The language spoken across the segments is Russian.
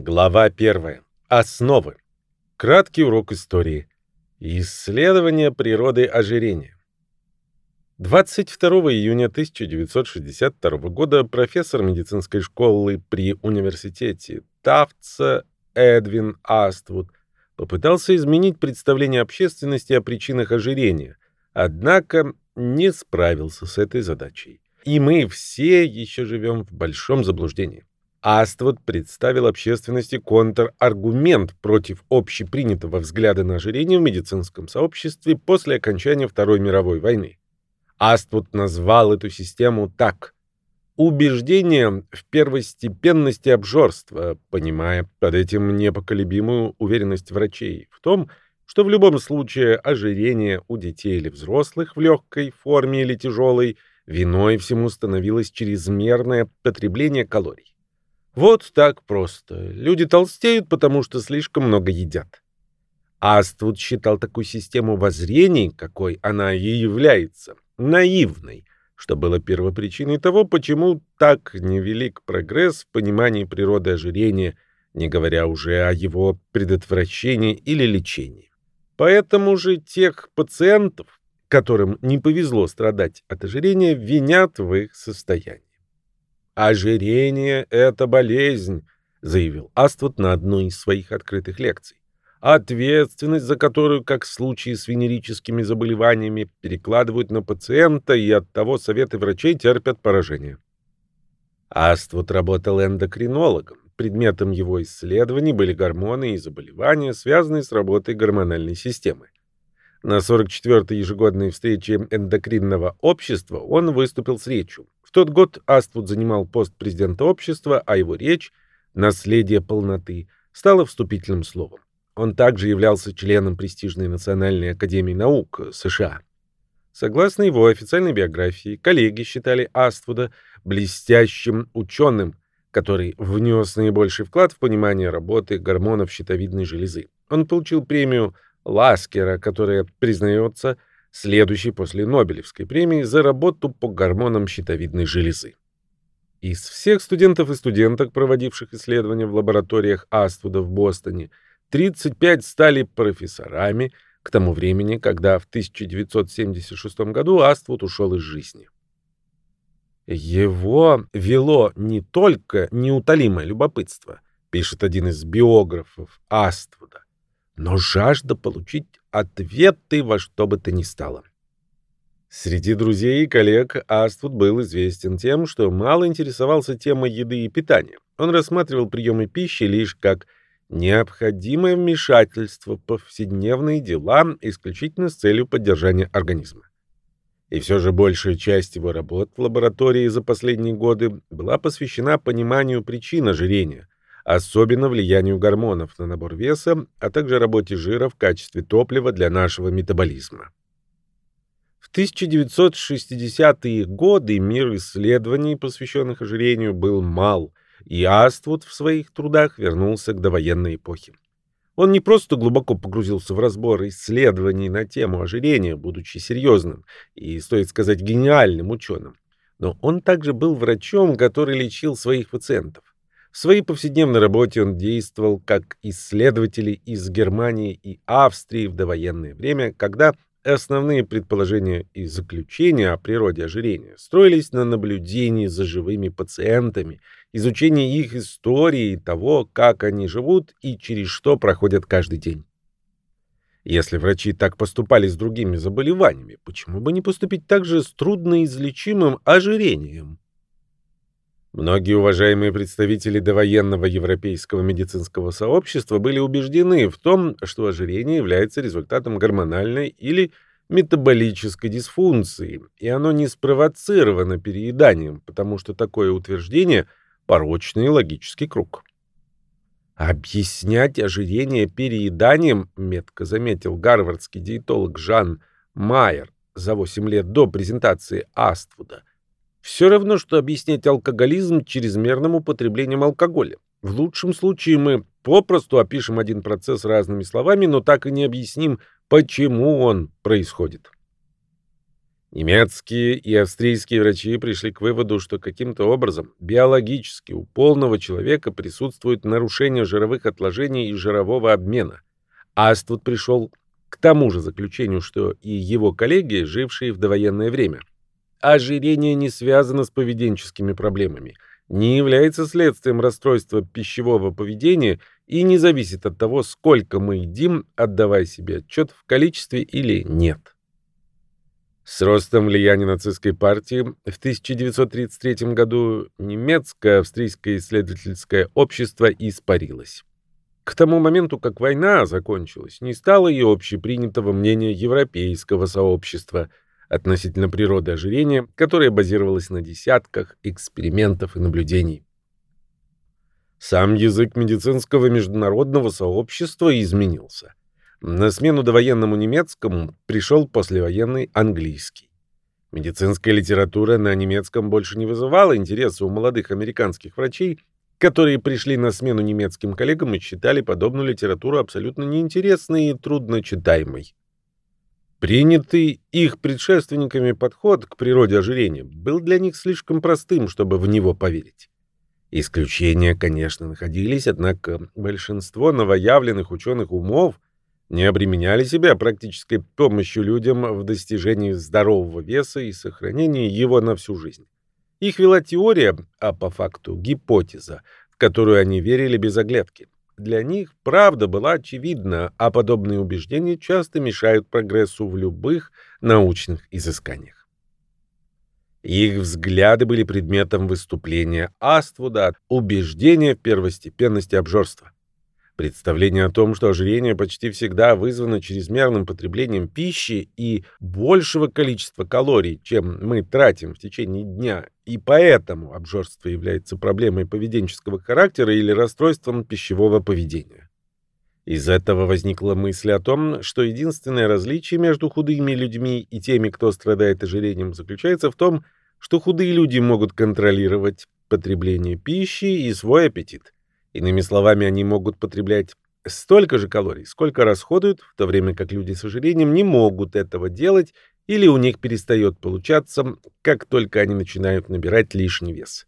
Глава 1. Основы. Краткий урок истории. Исследование природы ожирения. 22 июня 1962 года профессор медицинской школы при университете Тафтса Эдвин Аствуд попытался изменить представление общественности о причинах ожирения, однако не справился с этой задачей. И мы все еще живем в большом заблуждении. Аствуд представил общественности контраргумент против общепринятого взгляда на ожирение в медицинском сообществе после окончания Второй мировой войны. Аствуд назвал эту систему так убеждение в первостепенности обжорства, понимая под этим непоколебимую уверенность врачей в том, что в любом случае ожирение у детей или взрослых в легкой форме или тяжелой виной всему становилось чрезмерное потребление калорий. Вот так просто. Люди толстеют, потому что слишком много едят. Аствуд считал такую систему воззрений, какой она и является, наивной, что было первопричиной того, почему так невелик прогресс в понимании природы ожирения, не говоря уже о его предотвращении или лечении. Поэтому же тех пациентов, которым не повезло страдать от ожирения, винят в их состоянии. «Ожирение — это болезнь», — заявил Аствуд на одной из своих открытых лекций. «Ответственность, за которую, как в случае с венерическими заболеваниями, перекладывают на пациента, и от того советы врачей терпят поражение». Аствуд работал эндокринологом. Предметом его исследований были гормоны и заболевания, связанные с работой гормональной системы. На 44-й ежегодной встрече эндокринного общества он выступил с речью. В тот год Аствуд занимал пост президента общества, а его речь «Наследие полноты» стала вступительным словом. Он также являлся членом престижной Национальной академии наук США. Согласно его официальной биографии, коллеги считали Аствуда блестящим ученым, который внес наибольший вклад в понимание работы гормонов щитовидной железы. Он получил премию Ласкера, которая признается следующей после Нобелевской премии за работу по гормонам щитовидной железы. Из всех студентов и студенток, проводивших исследования в лабораториях Аствуда в Бостоне, 35 стали профессорами к тому времени, когда в 1976 году Аствуд ушел из жизни. Его вело не только неутолимое любопытство, пишет один из биографов Аствуда, но жажда получить ответы во что бы то ни стало. Среди друзей и коллег Аствуд был известен тем, что мало интересовался темой еды и питания. Он рассматривал приемы пищи лишь как необходимое вмешательство в повседневные дела исключительно с целью поддержания организма. И все же большая часть его работ в лаборатории за последние годы была посвящена пониманию причин ожирения – особенно влиянию гормонов на набор веса, а также работе жира в качестве топлива для нашего метаболизма. В 1960-е годы мир исследований, посвященных ожирению, был мал, и Аствуд в своих трудах вернулся к довоенной эпохе. Он не просто глубоко погрузился в разбор исследований на тему ожирения, будучи серьезным и, стоит сказать, гениальным ученым, но он также был врачом, который лечил своих пациентов. В своей повседневной работе он действовал как исследователь из Германии и Австрии в довоенное время, когда основные предположения и заключения о природе ожирения строились на наблюдении за живыми пациентами, изучении их истории и того, как они живут и через что проходят каждый день. Если врачи так поступали с другими заболеваниями, почему бы не поступить так же с трудноизлечимым ожирением? Многие уважаемые представители довоенного европейского медицинского сообщества были убеждены в том, что ожирение является результатом гормональной или метаболической дисфункции, и оно не спровоцировано перееданием, потому что такое утверждение – порочный логический круг. Объяснять ожирение перееданием, метко заметил гарвардский диетолог Жан Майер за 8 лет до презентации Аствуда, все равно, что объяснять алкоголизм чрезмерным употреблением алкоголя. В лучшем случае мы попросту опишем один процесс разными словами, но так и не объясним, почему он происходит. Немецкие и австрийские врачи пришли к выводу, что каким-то образом биологически у полного человека присутствует нарушение жировых отложений и жирового обмена. Аствуд пришел к тому же заключению, что и его коллеги, жившие в довоенное время. Ожирение не связано с поведенческими проблемами, не является следствием расстройства пищевого поведения и не зависит от того, сколько мы едим, отдавая себе отчет в количестве или нет. С ростом влияния нацистской партии в 1933 году немецкое австрийское исследовательское общество испарилось. К тому моменту, как война закончилась, не стало и общепринятого мнения европейского сообщества относительно природы ожирения, которое базировалось на десятках экспериментов и наблюдений. Сам язык медицинского международного сообщества изменился. На смену довоенному немецкому пришел послевоенный английский. Медицинская литература на немецком больше не вызывала интереса у молодых американских врачей, которые пришли на смену немецким коллегам и считали подобную литературу абсолютно неинтересной и трудночитаемой. Принятый их предшественниками подход к природе ожирения был для них слишком простым, чтобы в него поверить. Исключения, конечно, находились, однако большинство новоявленных ученых умов не обременяли себя практической помощью людям в достижении здорового веса и сохранении его на всю жизнь. Их вела теория, а по факту гипотеза, в которую они верили без оглядки. Для них правда была очевидна, а подобные убеждения часто мешают прогрессу в любых научных изысканиях. Их взгляды были предметом выступления Аствуда, убеждения в первостепенности обжорства. Представление о том, что ожирение почти всегда вызвано чрезмерным потреблением пищи и большего количества калорий, чем мы тратим в течение дня, и поэтому обжорство является проблемой поведенческого характера или расстройством пищевого поведения. Из этого возникла мысль о том, что единственное различие между худыми людьми и теми, кто страдает ожирением, заключается в том, что худые люди могут контролировать потребление пищи и свой аппетит – Иными словами, они могут потреблять столько же калорий, сколько расходуют, в то время как люди с ожирением не могут этого делать или у них перестает получаться, как только они начинают набирать лишний вес.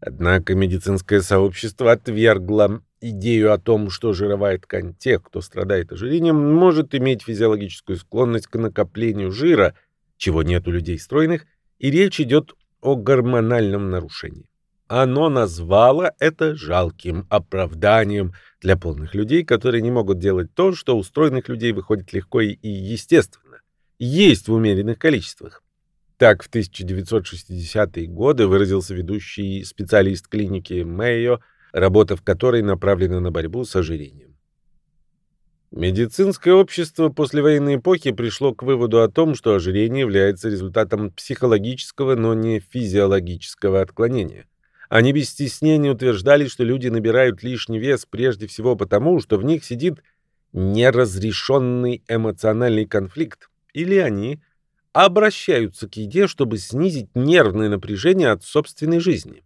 Однако медицинское сообщество отвергло идею о том, что жировая ткань тех, кто страдает ожирением, может иметь физиологическую склонность к накоплению жира, чего нет у людей стройных, и речь идет о гормональном нарушении. Оно назвало это жалким оправданием для полных людей, которые не могут делать то, что у стройных людей выходит легко и естественно. Есть в умеренных количествах. Так в 1960-е годы выразился ведущий специалист клиники Мэйо, работа в которой направлена на борьбу с ожирением. Медицинское общество послевоенной эпохи пришло к выводу о том, что ожирение является результатом психологического, но не физиологического отклонения. Они без стеснения утверждали, что люди набирают лишний вес прежде всего потому, что в них сидит неразрешенный эмоциональный конфликт, или они обращаются к еде, чтобы снизить нервное напряжение от собственной жизни.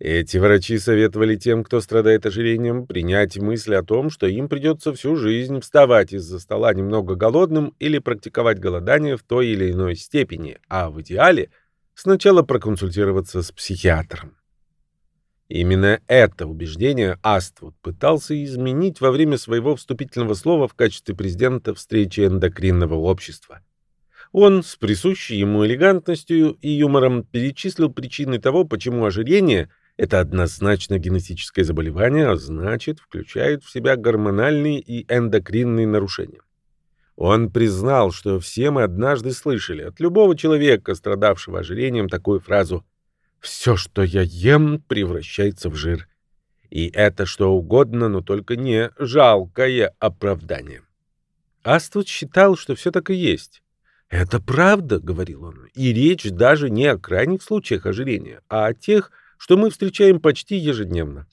Эти врачи советовали тем, кто страдает ожирением, принять мысль о том, что им придется всю жизнь вставать из-за стола немного голодным или практиковать голодание в той или иной степени, а в идеале – сначала проконсультироваться с психиатром. Именно это убеждение Аствуд пытался изменить во время своего вступительного слова в качестве президента встречи эндокринного общества. Он с присущей ему элегантностью и юмором перечислил причины того, почему ожирение – это однозначно генетическое заболевание, а значит, включает в себя гормональные и эндокринные нарушения. Он признал, что все мы однажды слышали от любого человека, страдавшего ожирением, такую фразу «Все, что я ем, превращается в жир». И это что угодно, но только не жалкое оправдание. Аствуд считал, что все так и есть. «Это правда», — говорил он, — «и речь даже не о крайних случаях ожирения, а о тех, что мы встречаем почти ежедневно.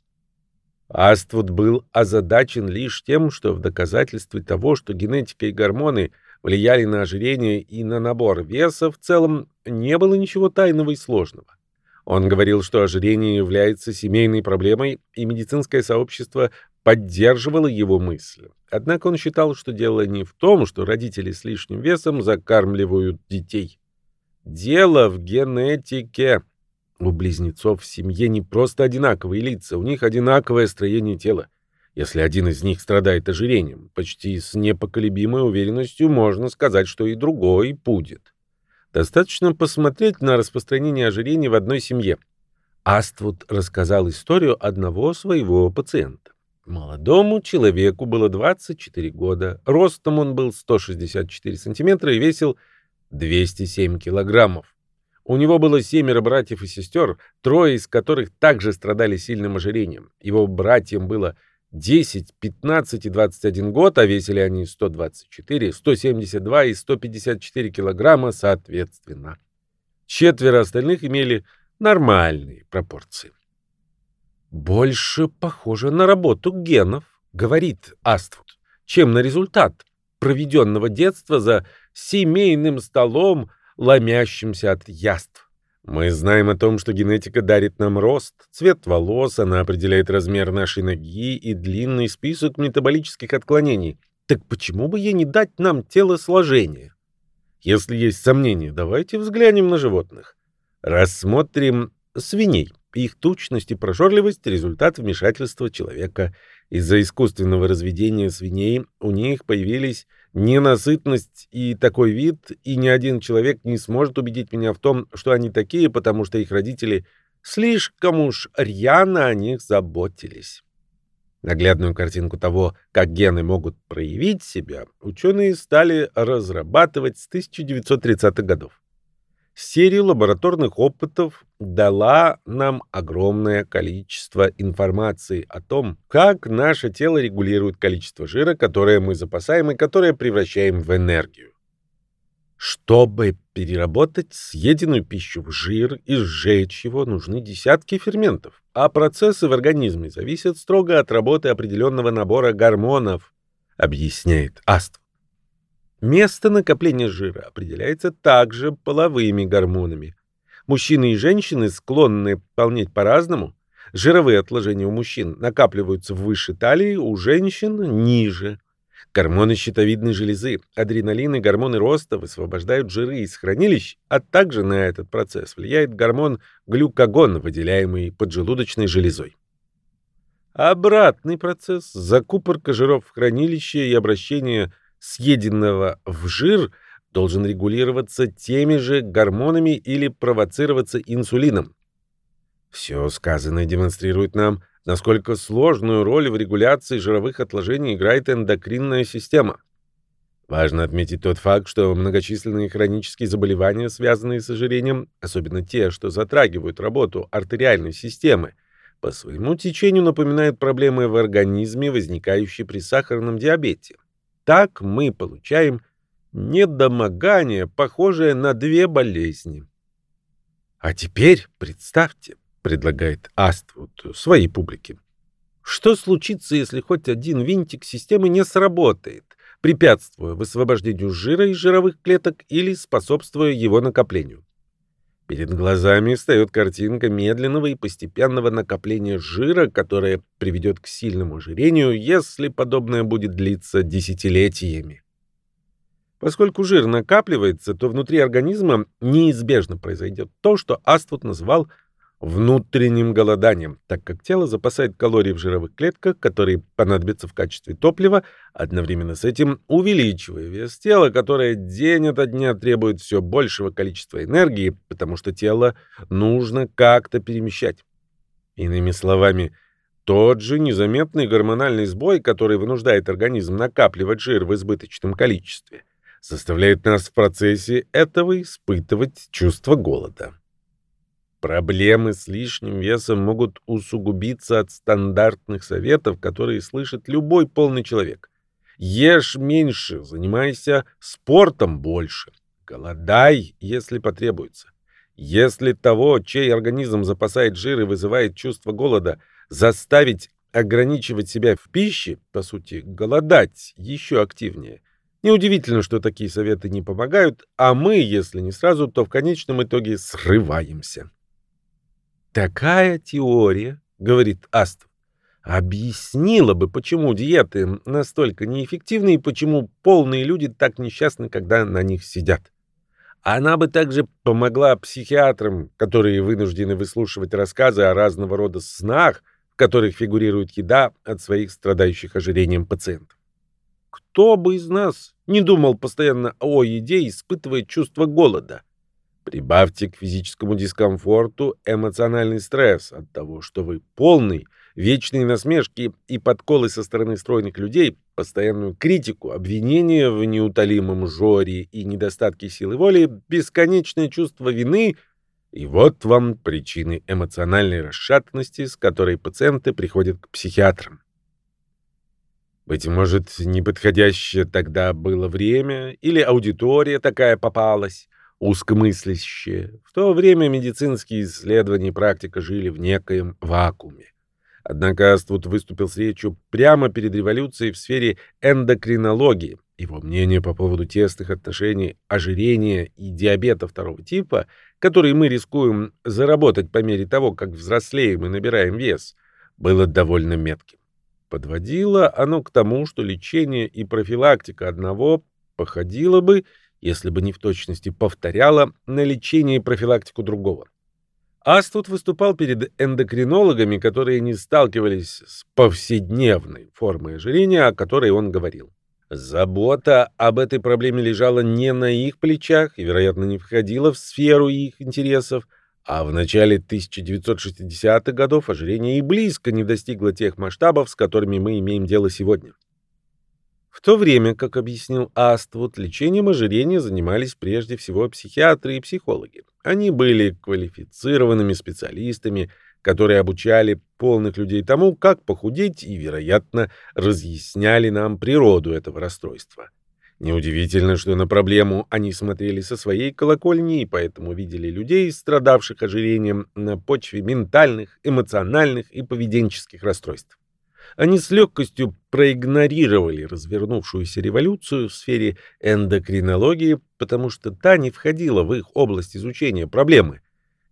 Аствуд был озадачен лишь тем, что в доказательстве того, что генетика и гормоны влияли на ожирение и на набор веса, в целом не было ничего тайного и сложного. Он говорил, что ожирение является семейной проблемой, и медицинское сообщество поддерживала его мысль. Однако он считал, что дело не в том, что родители с лишним весом закармливают детей. Дело в генетике. У близнецов в семье не просто одинаковые лица, у них одинаковое строение тела. Если один из них страдает ожирением, почти с непоколебимой уверенностью можно сказать, что и другой будет. Достаточно посмотреть на распространение ожирения в одной семье. Аствуд рассказал историю одного своего пациента. Молодому человеку было 24 года, ростом он был 164 сантиметра и весил 207 килограммов. У него было семеро братьев и сестер, трое из которых также страдали сильным ожирением. Его братьям было 10, 15 и 21 год, а весили они 124, 172 и 154 килограмма соответственно. Четверо остальных имели нормальные пропорции. «Больше похоже на работу генов», — говорит Аствуд, «чем на результат проведенного детства за семейным столом, ломящимся от яств. Мы знаем о том, что генетика дарит нам рост, цвет волос, она определяет размер нашей ноги и длинный список метаболических отклонений. Так почему бы ей не дать нам телосложение? Если есть сомнения, давайте взглянем на животных. Рассмотрим свиней. Их тучность и прожорливость – результат вмешательства человека. Из-за искусственного разведения свиней у них появились ненасытность и такой вид, и ни один человек не сможет убедить меня в том, что они такие, потому что их родители слишком уж рьяно о них заботились. Наглядную картинку того, как гены могут проявить себя, ученые стали разрабатывать с 1930-х годов. Серия лабораторных опытов дала нам огромное количество информации о том, как наше тело регулирует количество жира, которое мы запасаем и которое превращаем в энергию. Чтобы переработать съеденную пищу в жир и сжечь его, нужны десятки ферментов, а процессы в организме зависят строго от работы определенного набора гормонов, объясняет Аст. Место накопления жира определяется также половыми гормонами. Мужчины и женщины склонны полнеть по-разному. Жировые отложения у мужчин накапливаются выше талии, у женщин ниже. Гормоны щитовидной железы, адреналин и гормоны роста высвобождают жиры из хранилищ, а также на этот процесс влияет гормон глюкагон, выделяемый поджелудочной железой. Обратный процесс – закупорка жиров в хранилище и обращение съеденного в жир должен регулироваться теми же гормонами или провоцироваться инсулином. Все сказанное демонстрирует нам, насколько сложную роль в регуляции жировых отложений играет эндокринная система. Важно отметить тот факт, что многочисленные хронические заболевания, связанные с ожирением, особенно те, что затрагивают работу артериальной системы, по своему течению напоминают проблемы в организме, возникающие при сахарном диабете. Так мы получаем недомогание, похожее на две болезни. А теперь представьте, предлагает Аствуд своей публике, что случится, если хоть один винтик системы не сработает, препятствуя высвобождению жира из жировых клеток или способствуя его накоплению? Перед глазами встает картинка медленного и постепенного накопления жира, которое приведет к сильному ожирению, если подобное будет длиться десятилетиями. Поскольку жир накапливается, то внутри организма неизбежно произойдет то, что Аствуд называл внутренним голоданием, так как тело запасает калории в жировых клетках, которые понадобятся в качестве топлива, одновременно с этим увеличивая вес тела, которое день ото дня требует все большего количества энергии, потому что тело нужно как-то перемещать. Иными словами, тот же незаметный гормональный сбой, который вынуждает организм накапливать жир в избыточном количестве, заставляет нас в процессе этого испытывать чувство голода. Проблемы с лишним весом могут усугубиться от стандартных советов, которые слышит любой полный человек. Ешь меньше, занимайся спортом больше. Голодай, если потребуется. Если того, чей организм запасает жир и вызывает чувство голода, заставить ограничивать себя в пище, по сути, голодать еще активнее. Неудивительно, что такие советы не помогают, а мы, если не сразу, то в конечном итоге срываемся. Такая теория, говорит Аст, объяснила бы, почему диеты настолько неэффективны и почему полные люди так несчастны, когда на них сидят. Она бы также помогла психиатрам, которые вынуждены выслушивать рассказы о разного рода снах, в которых фигурирует еда от своих страдающих ожирением пациентов. Кто бы из нас не думал постоянно о еде, испытывая чувство голода? Прибавьте к физическому дискомфорту эмоциональный стресс от того, что вы полный, вечные насмешки и подколы со стороны стройных людей, постоянную критику, обвинения в неутолимом жоре и недостатке силы воли, бесконечное чувство вины — и вот вам причины эмоциональной расшатанности, с которой пациенты приходят к психиатрам. Быть может, неподходящее тогда было время, или аудитория такая попалась, узкомыслящая. В то время медицинские исследования и практика жили в некоем вакууме. Однако Аствуд выступил с речью прямо перед революцией в сфере эндокринологии. Его мнение по поводу тесных отношений ожирения и диабета второго типа, которые мы рискуем заработать по мере того, как взрослеем и набираем вес, было довольно метким. Подводило оно к тому, что лечение и профилактика одного походило бы, если бы не в точности повторяло, на лечение и профилактику другого. Аствуд выступал перед эндокринологами, которые не сталкивались с повседневной формой ожирения, о которой он говорил. Забота об этой проблеме лежала не на их плечах и, вероятно, не входила в сферу их интересов, а в начале 1960-х годов ожирение и близко не достигло тех масштабов, с которыми мы имеем дело сегодня. В то время, как объяснил Аствуд, лечением ожирения занимались прежде всего психиатры и психологи. Они были квалифицированными специалистами, которые обучали полных людей тому, как похудеть и, вероятно, разъясняли нам природу этого расстройства. Неудивительно, что на проблему они смотрели со своей колокольни и поэтому видели людей, страдавших ожирением на почве ментальных, эмоциональных и поведенческих расстройств. Они с легкостью проигнорировали развернувшуюся революцию в сфере эндокринологии, потому что та не входила в их область изучения проблемы.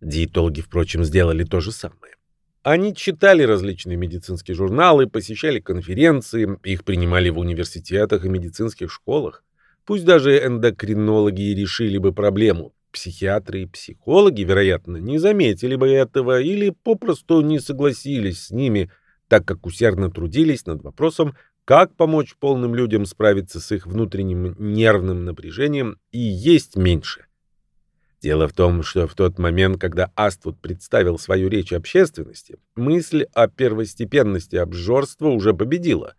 Диетологи, впрочем, сделали то же самое. Они читали различные медицинские журналы, посещали конференции, их принимали в университетах и медицинских школах. Пусть даже эндокринологи решили бы проблему, психиатры и психологи, вероятно, не заметили бы этого или попросту не согласились с ними – так как усердно трудились над вопросом, как помочь полным людям справиться с их внутренним нервным напряжением и есть меньше. Дело в том, что в тот момент, когда Аствуд представил свою речь общественности, мысль о первостепенности обжорства уже победила.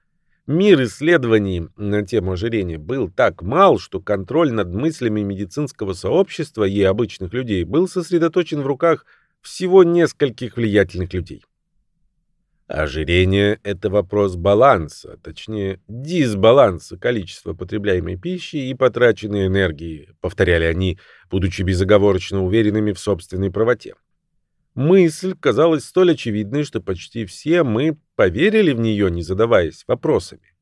Мир исследований на тему ожирения был так мал, что контроль над мыслями медицинского сообщества и обычных людей был сосредоточен в руках всего нескольких влиятельных людей. Ожирение – это вопрос баланса, точнее, дисбаланса количества потребляемой пищи и потраченной энергии, повторяли они, будучи безоговорочно уверенными в собственной правоте. Мысль казалась столь очевидной, что почти все мы поверили в нее, не задаваясь вопросами.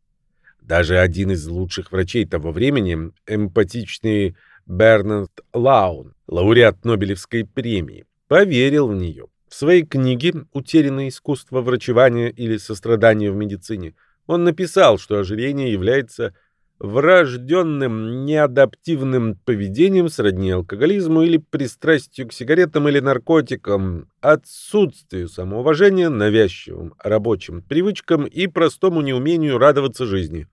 Даже один из лучших врачей того времени, эмпатичный Бернард Лаун, лауреат Нобелевской премии, поверил в нее. В своей книге «Утерянное искусство врачевания или сострадания в медицине» он написал, что ожирение является врожденным неадаптивным поведением сродни алкоголизму или пристрастию к сигаретам или наркотикам, отсутствию самоуважения, навязчивым рабочим привычкам и простому неумению радоваться жизни.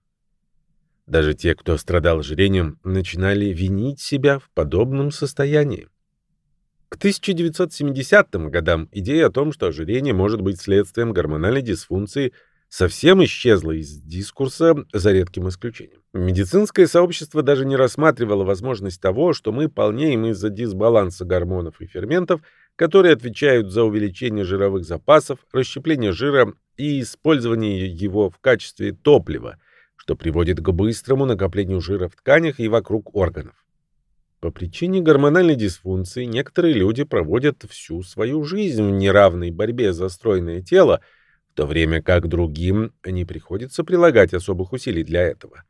Даже те, кто страдал ожирением, начинали винить себя в подобном состоянии. К 1970 годам идея о том, что ожирение может быть следствием гормональной дисфункции, совсем исчезла из дискурса, за редким исключением. Медицинское сообщество даже не рассматривало возможность того, что мы полнеем из-за дисбаланса гормонов и ферментов, которые отвечают за увеличение жировых запасов, расщепление жира и использование его в качестве топлива, что приводит к быстрому накоплению жира в тканях и вокруг органов. По причине гормональной дисфункции некоторые люди проводят всю свою жизнь в неравной борьбе за стройное тело, в то время как другим не приходится прилагать особых усилий для этого.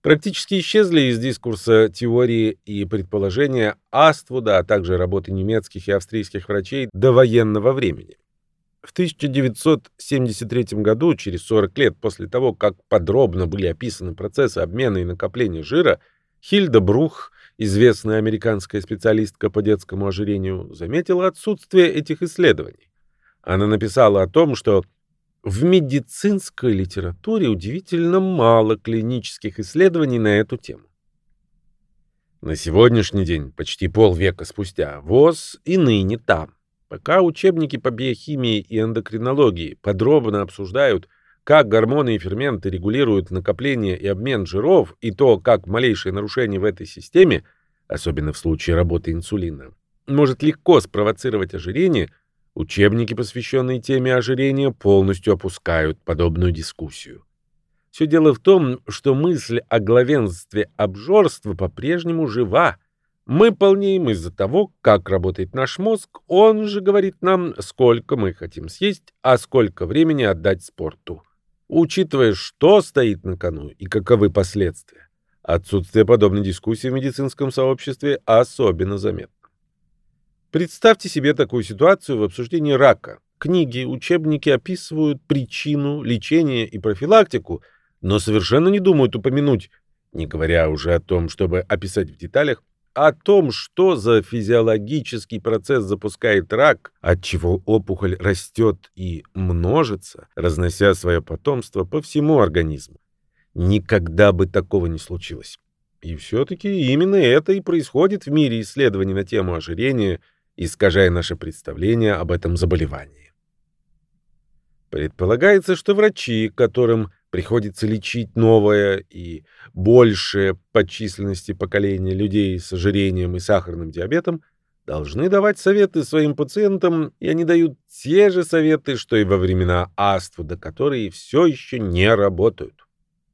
Практически исчезли из дискурса теории и предположения Аствуда, а также работы немецких и австрийских врачей до военного времени. В 1973 году, через 40 лет после того, как подробно были описаны процессы обмена и накопления жира, Хильда Брух, известная американская специалистка по детскому ожирению, заметила отсутствие этих исследований. Она написала о том, что в медицинской литературе удивительно мало клинических исследований на эту тему. На сегодняшний день, почти полвека спустя, ВОЗ и ныне там. Пока учебники по биохимии и эндокринологии подробно обсуждают, как гормоны и ферменты регулируют накопление и обмен жиров, и то, как малейшее нарушение в этой системе, особенно в случае работы инсулина, может легко спровоцировать ожирение, учебники, посвященные теме ожирения, полностью опускают подобную дискуссию. Все дело в том, что мысль о главенстве обжорства по-прежнему жива, мы полнеем из-за того, как работает наш мозг, он же говорит нам, сколько мы хотим съесть, а сколько времени отдать спорту. Учитывая, что стоит на кону и каковы последствия, отсутствие подобной дискуссии в медицинском сообществе особенно заметно. Представьте себе такую ситуацию в обсуждении рака. Книги, учебники описывают причину, лечение и профилактику, но совершенно не думают упомянуть, не говоря уже о том, чтобы описать в деталях, о том, что за физиологический процесс запускает рак, от чего опухоль растет и множится, разнося свое потомство по всему организму. Никогда бы такого не случилось. И все-таки именно это и происходит в мире исследований на тему ожирения, искажая наше представление об этом заболевании. Предполагается, что врачи, которым приходится лечить новое и большее по численности поколение людей с ожирением и сахарным диабетом, должны давать советы своим пациентам, и они дают те же советы, что и во времена Аствуда, которые все еще не работают.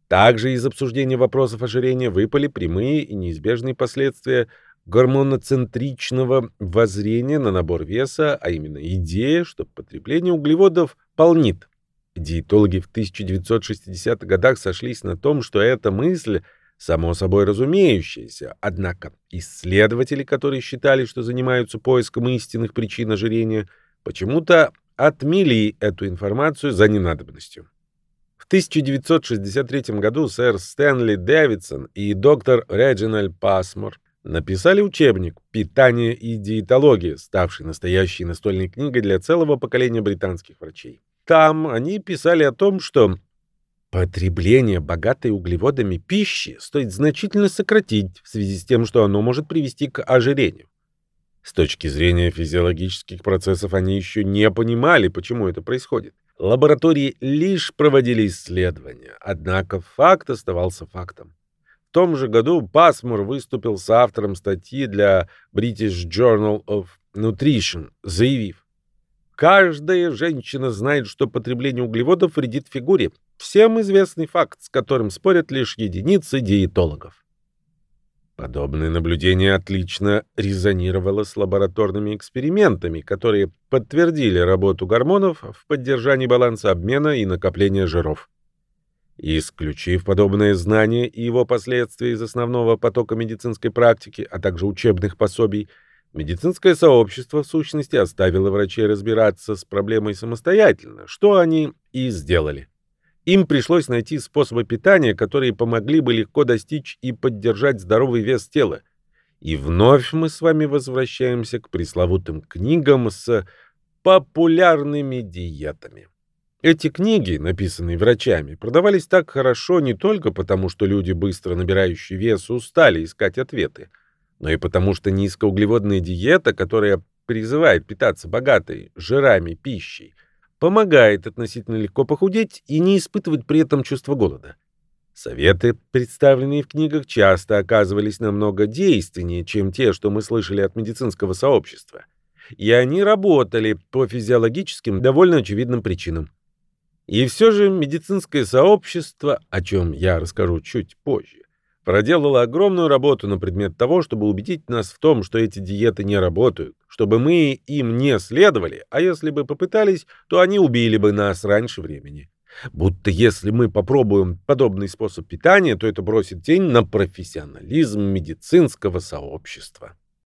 Также из обсуждения вопросов ожирения выпали прямые и неизбежные последствия гормоноцентричного воззрения на набор веса, а именно идея, что потребление углеводов полнит. Диетологи в 1960-х годах сошлись на том, что эта мысль само собой разумеющаяся, однако исследователи, которые считали, что занимаются поиском истинных причин ожирения, почему-то отмели эту информацию за ненадобностью. В 1963 году сэр Стэнли Дэвидсон и доктор Реджинальд Пасмор написали учебник «Питание и диетология», ставший настоящей настольной книгой для целого поколения британских врачей. Там они писали о том, что потребление богатой углеводами пищи стоит значительно сократить в связи с тем, что оно может привести к ожирению. С точки зрения физиологических процессов они еще не понимали, почему это происходит. Лаборатории лишь проводили исследования, однако факт оставался фактом. В том же году Пасмур выступил с автором статьи для British Journal of Nutrition, заявив, Каждая женщина знает, что потребление углеводов вредит фигуре. Всем известный факт, с которым спорят лишь единицы диетологов. Подобное наблюдение отлично резонировало с лабораторными экспериментами, которые подтвердили работу гормонов в поддержании баланса обмена и накопления жиров. Исключив подобное знание и его последствия из основного потока медицинской практики, а также учебных пособий, Медицинское сообщество, в сущности, оставило врачей разбираться с проблемой самостоятельно, что они и сделали. Им пришлось найти способы питания, которые помогли бы легко достичь и поддержать здоровый вес тела. И вновь мы с вами возвращаемся к пресловутым книгам с популярными диетами. Эти книги, написанные врачами, продавались так хорошо не только потому, что люди, быстро набирающие вес, устали искать ответы – но и потому что низкоуглеводная диета, которая призывает питаться богатой жирами пищей, помогает относительно легко похудеть и не испытывать при этом чувство голода. Советы, представленные в книгах, часто оказывались намного действеннее, чем те, что мы слышали от медицинского сообщества. И они работали по физиологическим, довольно очевидным причинам. И все же медицинское сообщество, о чем я расскажу чуть позже, проделала огромную работу на предмет того, чтобы убедить нас в том, что эти диеты не работают, чтобы мы им не следовали, а если бы попытались, то они убили бы нас раньше времени. Будто если мы попробуем подобный способ питания, то это бросит тень на профессионализм медицинского сообщества.